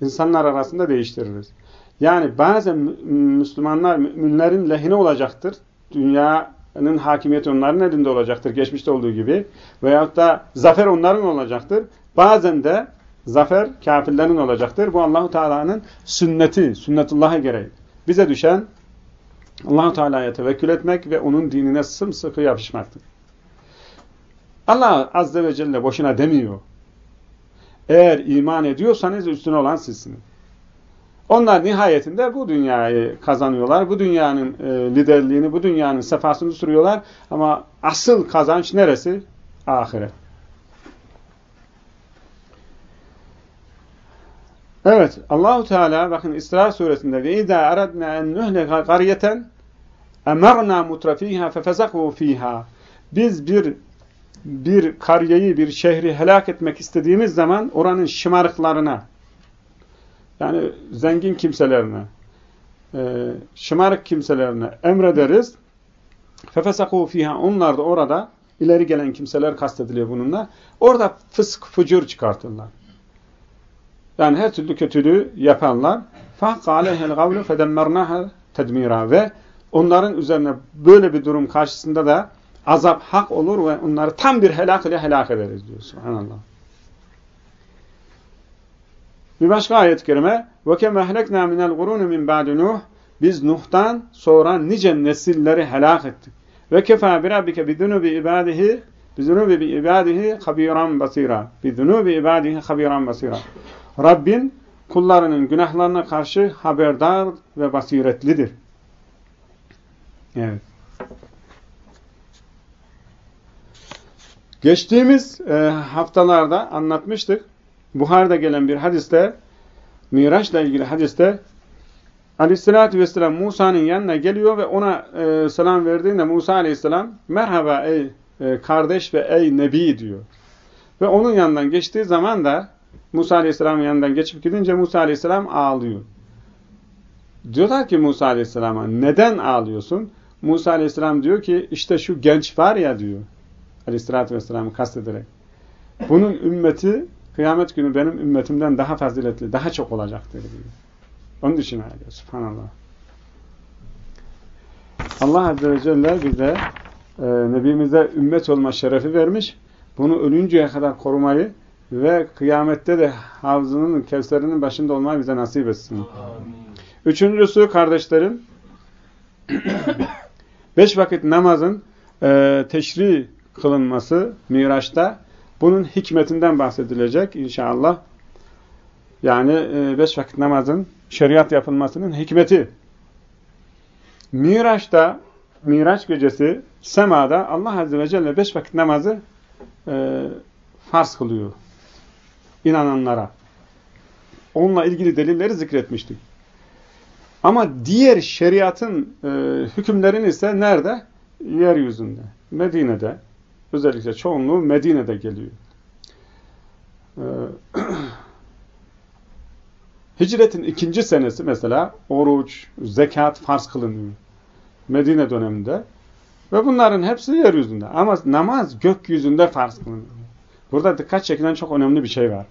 insanlar arasında değiştiririz. Yani bazen Müslümanlar, müminlerin lehine olacaktır. Dünyanın hakimiyeti onların elinde olacaktır. Geçmişte olduğu gibi. Veyahut da zafer onların olacaktır. Bazen de zafer kafirlerin olacaktır. Bu Allahu Teala'nın sünneti, sünnetullah'a gereği. Bize düşen Allahu Teala'ya tevekkül etmek ve onun dinine sımsıkı yapışmaktır. Allah Azze ve Celle boşuna demiyor. Eğer iman ediyorsanız üstüne olan sizsiniz. Onlar nihayetinde bu dünyayı kazanıyorlar. Bu dünyanın e, liderliğini, bu dünyanın sefasını sürüyorlar. Ama asıl kazanç neresi? Ahiret. Evet, Allahu Teala bakın İsra suresinde ve izâ aradna en nuhlika qaryeten emerna mutrafiha fefezaku fiha. Biz bir bir kariyeyi, bir şehri helak etmek istediğimiz zaman oranın şımarıklarına yani zengin kimselerine e, şımarık kimselerine emrederiz. Fefesaku fiha onlar da orada ileri gelen kimseler kastediliyor bununla. Orada fısk, fucur çıkartırlar. Yani her türlü kötülüğü yapanlar فَحْقَ عَلَيْهَا الْغَوْلُ فَدَمَّرْنَاهَا تَدْمِيرًا Ve onların üzerine böyle bir durum karşısında da azap hak olur ve onları tam bir helak ile helak ederiz diyor. Subhanallah. Bir başka ayet-i kerime وَكَمَا هَلَكْنَا مِنَ الْغُرُونِ مِنْ بَعْدِ نُوحٍ Biz Nuh'tan sonra nice nesilleri helak ettik. Ve kefa birabbike bidunubi ibadihi bidunubi ibadihi habiran basira. Bidunubi ibadihi habiran basira. Rabbin kullarının günahlarına karşı haberdar ve basiretlidir. Evet. Geçtiğimiz e, haftalarda anlatmıştık. Buhar'da gelen bir hadiste, Miraç'la ilgili hadiste Aleyhisselatü Vesselam Musa'nın yanına geliyor ve ona e, selam verdiğinde Musa Aleyhisselam merhaba ey e, kardeş ve ey nebi diyor. Ve onun yanından geçtiği zaman da Musa Aleyhisselam'ın yanından geçip gidince Musa Aleyhisselam ağlıyor. Diyorlar ki Musa Aleyhisselam'a neden ağlıyorsun? Musa Aleyhisselam diyor ki işte şu genç var ya diyor. Aleyhisselatü Vesselam'ı kastederek. Bunun ümmeti kıyamet günü benim ümmetimden daha faziletli, daha çok olacaktır diyor. Onun için ağlıyor. Subhanallah. Allah Azze ve Celle bize e, Nebimize ümmet olma şerefi vermiş. Bunu ölünceye kadar korumayı ve kıyamette de havzının, kevserinin başında olmayı bize nasip etsin. Amin. Üçüncüsü kardeşlerim, beş vakit namazın e, teşri kılınması Miraç'ta bunun hikmetinden bahsedilecek inşallah. Yani e, beş vakit namazın şeriat yapılmasının hikmeti. Miraç'ta, Miraç gecesi semada Allah Azze ve Celle beş vakit namazı e, farz kılıyor inananlara. Onunla ilgili delilleri zikretmiştik. Ama diğer şeriatın e, hükümlerini ise nerede? Yeryüzünde. Medine'de. Özellikle çoğunluğu Medine'de geliyor. E, Hicretin ikinci senesi mesela oruç, zekat farz kılınıyor. Medine döneminde. Ve bunların hepsi yeryüzünde. Ama namaz gökyüzünde farz kılınıyor. Burada dikkat çekilen çok önemli bir şey var.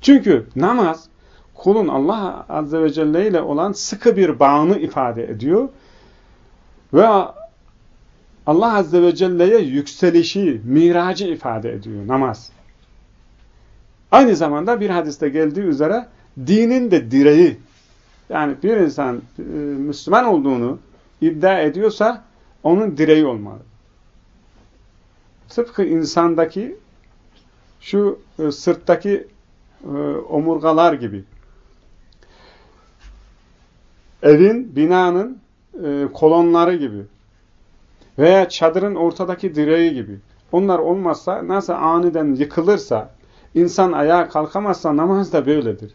Çünkü namaz kulun Allah Azze ve Celle ile olan sıkı bir bağını ifade ediyor. Ve Allah Azze ve Celle'ye yükselişi, miracı ifade ediyor namaz. Aynı zamanda bir hadiste geldiği üzere dinin de direği. Yani bir insan e, Müslüman olduğunu iddia ediyorsa onun direği olmalı. Tıpkı insandaki şu e, sırttaki e, omurgalar gibi. Evin, binanın e, kolonları gibi. Veya çadırın ortadaki direği gibi. Onlar olmazsa, nasıl aniden yıkılırsa, insan ayağa kalkamazsa namaz da böyledir.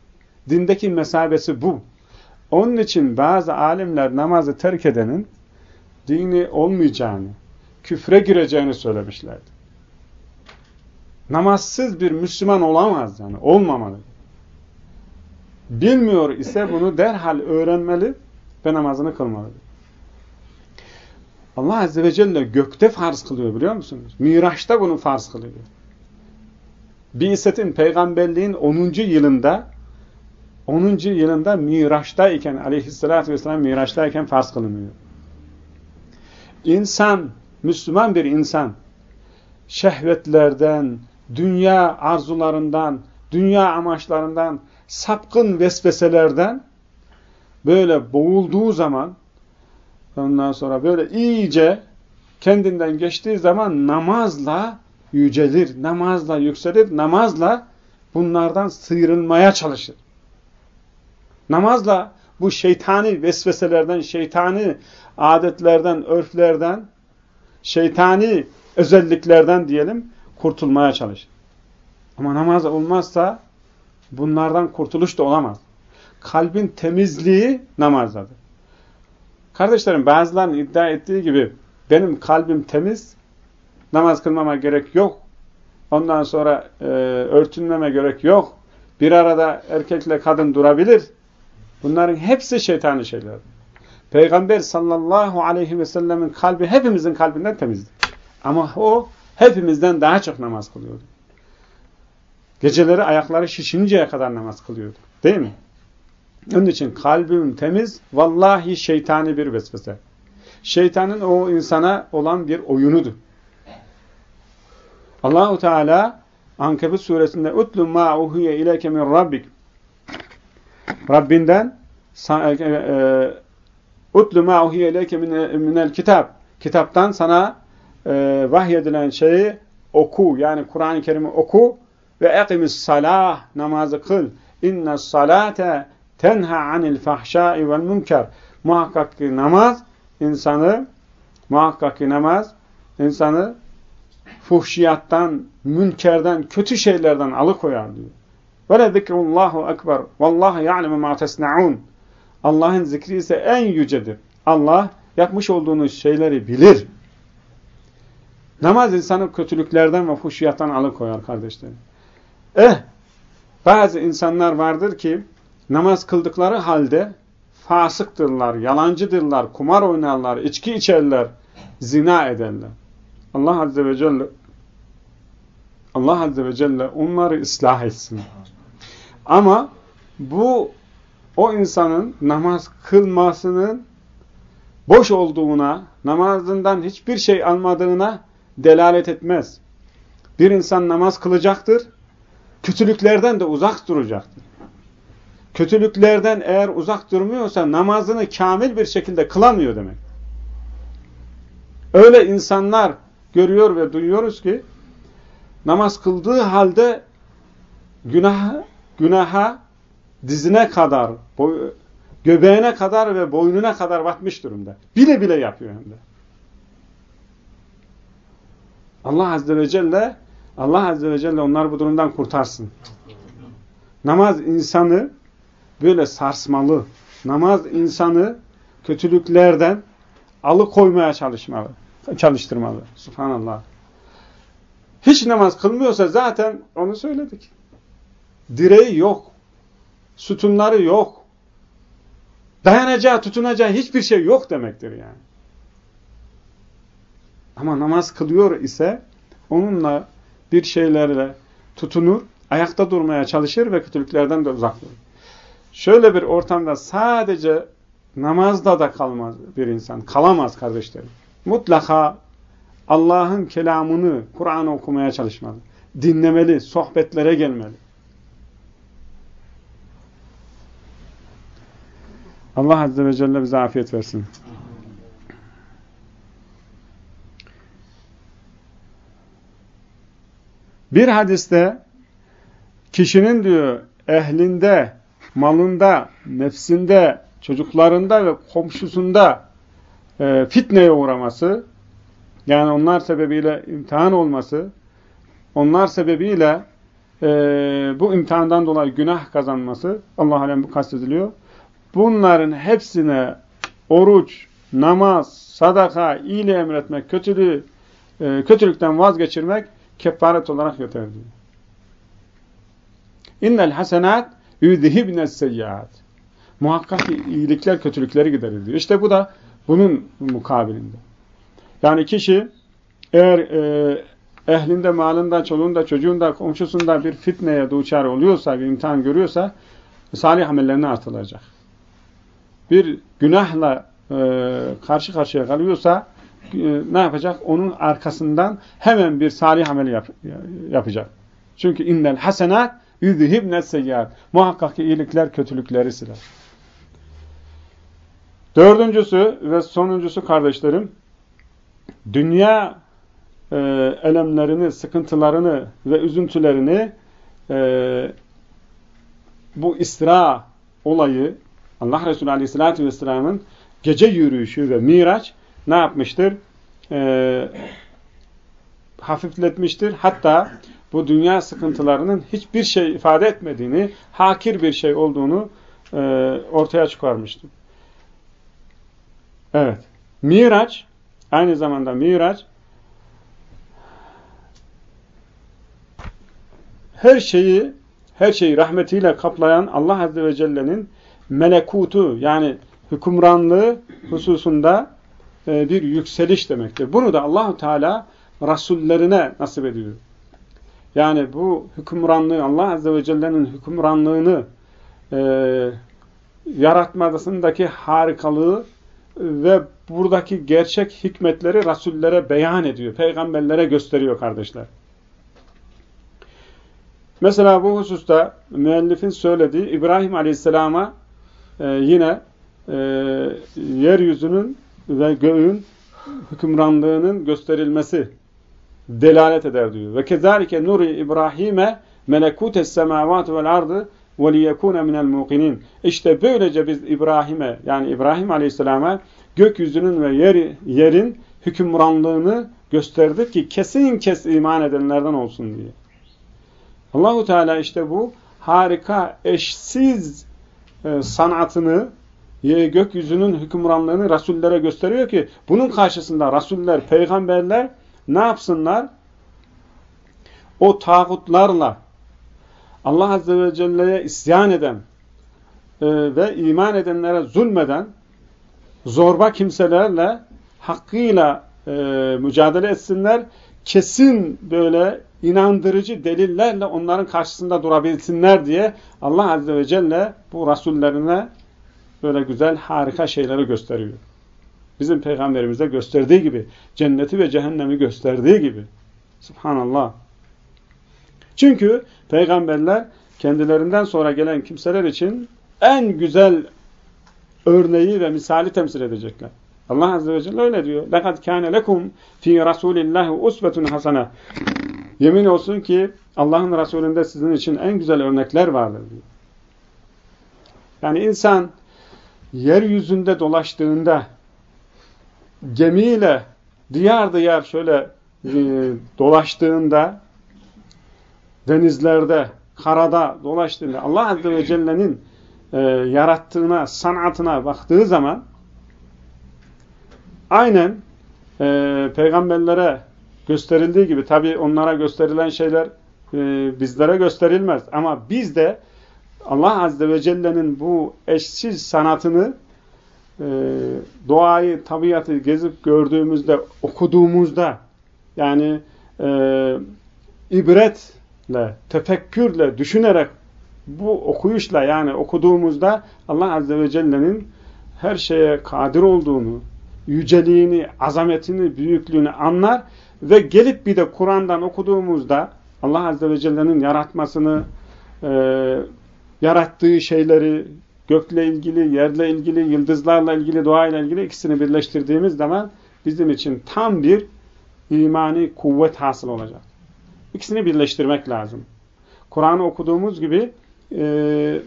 Dindeki mesabesi bu. Onun için bazı alimler namazı terk edenin dini olmayacağını, küfre gireceğini söylemişlerdi namazsız bir Müslüman olamaz yani. Olmamalı. Bilmiyor ise bunu derhal öğrenmeli ve namazını kılmalı. Allah Azze ve Celle gökte farz kılıyor biliyor musunuz? Miraç'ta bunu farz kılıyor. Bi'setin, peygamberliğin 10. yılında 10. yılında Miraç'tayken aleyhissalatü vesselam Miraç'tayken farz kılınıyor. İnsan, Müslüman bir insan şehvetlerden, dünya arzularından, dünya amaçlarından, sapkın vesveselerden böyle boğulduğu zaman ondan sonra böyle iyice kendinden geçtiği zaman namazla yücelir, namazla yükselir, namazla bunlardan sıyrılmaya çalışır. Namazla bu şeytani vesveselerden, şeytani adetlerden, örflerden, şeytani özelliklerden diyelim kurtulmaya çalışır. Ama namaz olmazsa bunlardan kurtuluş da olamaz. Kalbin temizliği namazdadır. Kardeşlerim bazılarının iddia ettiği gibi benim kalbim temiz, namaz kılmama gerek yok. Ondan sonra e, örtünmeme gerek yok. Bir arada erkekle kadın durabilir. Bunların hepsi şeytani şeyler. Peygamber sallallahu aleyhi ve sellemin kalbi hepimizin kalbinden temizdi. Ama o hepimizden daha çok namaz kılıyordu. Geceleri ayakları şişinceye kadar namaz kılıyordu. Değil mi? Onun için kalbim temiz, vallahi şeytani bir vesvese. Şeytanın o insana olan bir oyunudur. Allahu Teala Ankebut suresinde utlu ma uhiye ileke min rabbik Rabbinden e, e, utlu ma uhiye ileke minel kitap kitaptan sana e, vahyedilen şeyi oku yani Kur'an-ı Kerim'i oku ve ekimis salah namazı kıl inne salate tenha anil fahşai vel münker muhakkak ki namaz insanı muhakkak ki namaz insanı fuhşiyattan, münkerden, kötü şeylerden alıkoyar diyor. Ve le zikrullahu ekber. Vallahi ya'lemu ma tesna'un. Allah'ın zikri ise en yücedir. Allah yapmış olduğunuz şeyleri bilir. Namaz insanı kötülüklerden ve fuhşiyattan alıkoyar kardeşlerim. Eh, bazı insanlar vardır ki namaz kıldıkları halde fasıktırlar, yalancıdırlar, kumar oynarlar, içki içerler, zina ederler. Allah Azze ve Celle Allah Azze ve Celle onları ıslah etsin. Ama bu o insanın namaz kılmasının boş olduğuna, namazından hiçbir şey almadığına delalet etmez. Bir insan namaz kılacaktır, kötülüklerden de uzak duracaktır. Kötülüklerden eğer uzak durmuyorsa namazını kamil bir şekilde kılamıyor demek. Öyle insanlar görüyor ve duyuyoruz ki namaz kıldığı halde günah, günaha dizine kadar, boy, göbeğine kadar ve boynuna kadar batmış durumda. Bile bile yapıyor hem de. Allah Azze ve Celle Allah Azze ve Celle onlar bu durumdan kurtarsın. Namaz insanı böyle sarsmalı. Namaz insanı kötülüklerden alıkoymaya çalışmalı, çalıştırmalı. Subhanallah. Hiç namaz kılmıyorsa zaten onu söyledik. Direği yok. Sütunları yok. Dayanacağı, tutunacağı hiçbir şey yok demektir yani. Ama namaz kılıyor ise onunla bir şeylerle tutunur, ayakta durmaya çalışır ve kötülüklerden de uzak durur. Şöyle bir ortamda sadece namazda da kalmaz bir insan. Kalamaz kardeşlerim. Mutlaka Allah'ın kelamını, Kur'an okumaya çalışmalı. Dinlemeli, sohbetlere gelmeli. Allah Azze ve Celle bize afiyet versin. Bir hadiste kişinin diyor ehlinde, malında, nefsinde, çocuklarında ve komşusunda e, fitneye uğraması, yani onlar sebebiyle imtihan olması, onlar sebebiyle e, bu imtihandan dolayı günah kazanması, Allah alem bu kastediliyor. Bunların hepsine oruç, namaz, sadaka, iyiliği emretmek, kötülüğü, e, kötülükten vazgeçirmek kefaret olarak yeter diyor. İnnel hasenat yüzhibne seyyiat. Muhakkak iyilikler kötülükleri giderir diyor. İşte bu da bunun mukabilinde. Yani kişi eğer e, ehlinde, malında, çoluğunda, çocuğunda, komşusunda bir fitneye duçar oluyorsa, bir imtihan görüyorsa salih amellerini artırılacak. Bir günahla e, karşı karşıya kalıyorsa e, ne yapacak? Onun arkasından hemen bir salih amel yap, yapacak. Çünkü innel hasenat yüzhibne seyyiat. Muhakkak ki iyilikler kötülükleri siler. Dördüncüsü ve sonuncusu kardeşlerim, dünya e, elemlerini, sıkıntılarını ve üzüntülerini e, bu istira olayı Allah Resulü Aleyhisselatü Vesselam'ın gece yürüyüşü ve miraç ne yapmıştır? E, hafifletmiştir. Hatta bu dünya sıkıntılarının hiçbir şey ifade etmediğini, hakir bir şey olduğunu e, ortaya çıkarmıştır. Evet. Miraç, aynı zamanda Miraç, her şeyi, her şeyi rahmetiyle kaplayan Allah Azze ve Celle'nin melekutu yani hükümranlığı hususunda bir yükseliş demektir. Bunu da Allahu Teala rasullerine nasip ediyor. Yani bu hükümranlığı, Allah Azze ve Celle'nin hükümranlığını e, yaratmasındaki harikalığı ve buradaki gerçek hikmetleri rasullere beyan ediyor. Peygamberlere gösteriyor kardeşler. Mesela bu hususta müellifin söylediği İbrahim Aleyhisselam'a e, yine e, yeryüzünün ve göğün hükümranlığının gösterilmesi delalet eder diyor. Ve kezalike nuri İbrahim'e melekutes semavat vel ardı ve liyekune minel muqinin. İşte böylece biz İbrahim'e yani İbrahim Aleyhisselam'a gökyüzünün ve yer, yerin hükümranlığını gösterdik ki kesin kes iman edenlerden olsun diye. Allahu Teala işte bu harika, eşsiz e, sanatını, gökyüzünün hükümranlığını rasullere gösteriyor ki bunun karşısında rasuller, peygamberler ne yapsınlar? O tağutlarla Allah Azze ve Celle'ye isyan eden e, ve iman edenlere zulmeden zorba kimselerle hakkıyla e, mücadele etsinler. Kesin böyle inandırıcı delillerle onların karşısında durabilsinler diye Allah Azze ve Celle bu rasullerine böyle güzel harika şeyleri gösteriyor. Bizim peygamberimize gösterdiği gibi, cenneti ve cehennemi gösterdiği gibi. Subhanallah. Çünkü peygamberler kendilerinden sonra gelen kimseler için en güzel örneği ve misali temsil edecekler. Allah Azze ve Celle öyle diyor. لَقَدْ كَانَ لَكُمْ ف۪ي رَسُولِ اللّٰهِ اُسْبَةٌ حَسَنَةٌ Yemin olsun ki Allah'ın Resulünde sizin için en güzel örnekler vardır diyor. Yani insan yeryüzünde dolaştığında gemiyle diyar diyar şöyle e, dolaştığında denizlerde, karada dolaştığında Allah Azze ve Celle'nin e, yarattığına, sanatına baktığı zaman aynen e, peygamberlere gösterildiği gibi tabi onlara gösterilen şeyler e, bizlere gösterilmez. Ama biz de Allah Azze ve Celle'nin bu eşsiz sanatını e, doğayı, tabiatı gezip gördüğümüzde, okuduğumuzda yani e, ibretle, tefekkürle, düşünerek bu okuyuşla yani okuduğumuzda Allah Azze ve Celle'nin her şeye kadir olduğunu, yüceliğini, azametini, büyüklüğünü anlar ve gelip bir de Kur'an'dan okuduğumuzda Allah Azze ve Celle'nin yaratmasını, e, yarattığı şeyleri, gökle ilgili, yerle ilgili, yıldızlarla ilgili, doğayla ilgili ikisini birleştirdiğimiz zaman bizim için tam bir imani kuvvet hasıl olacak. İkisini birleştirmek lazım. Kur'an'ı okuduğumuz gibi e,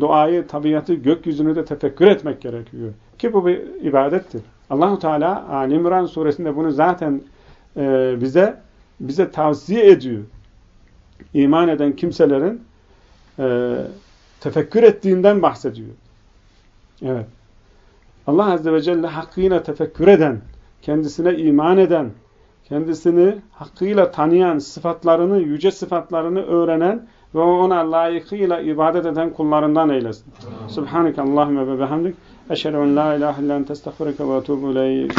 doğayı, tabiatı, gökyüzünü de tefekkür etmek gerekiyor. Ki bu bir ibadettir. Allahu Teala Ali İmran suresinde bunu zaten e, bize bize tavsiye ediyor. İman eden kimselerin e, tefekkür ettiğinden bahsediyor. Evet. Allah Azze ve Celle hakkıyla tefekkür eden, kendisine iman eden, kendisini hakkıyla tanıyan, sıfatlarını, yüce sıfatlarını öğrenen ve ona layıkıyla ibadet eden kullarından eylesin. Subhaneke Allahümme ve behamdik. Eşhedü en la ilahe illen testağfirike ve etubu ileyk.